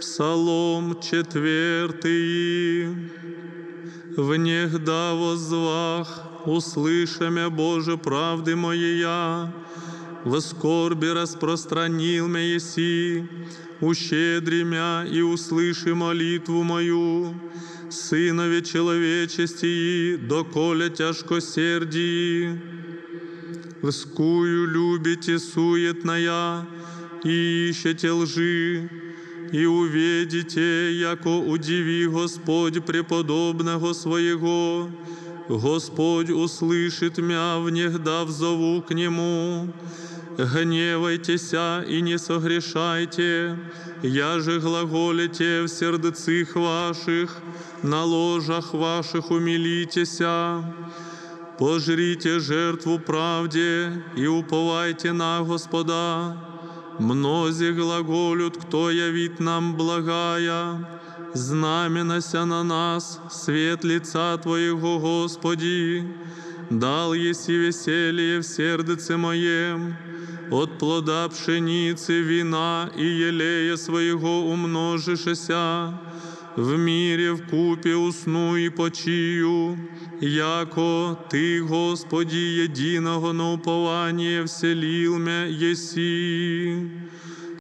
Псалом четвертый. Внегда возвах, услыша мя, Боже, правды моея, в скорби распространил мя еси, ущедри мя и услыши молитву мою, Сынове человечести, доколе тяжкосердии. Вскую любите суетная, и ищете лжи, и увидите, яко удиви Господь преподобного своего, Господь услышит мя, внегда взову к Нему. Гневайтеся и не согрешайте, я же глаголите в сердцах ваших, на ложах ваших умилитеся. Пожрите жертву правде и уповайте на Господа. Мнози глаголют, кто явит нам благая, знаменася на нас, свет лица Твоего, Господи, дал еси веселье в сердце моем, от плода пшеницы, вина и елея своего умножишеся, в мірі вкупі усну і почию, яко ти, Господі, єдиного на уповання вселил мя еси.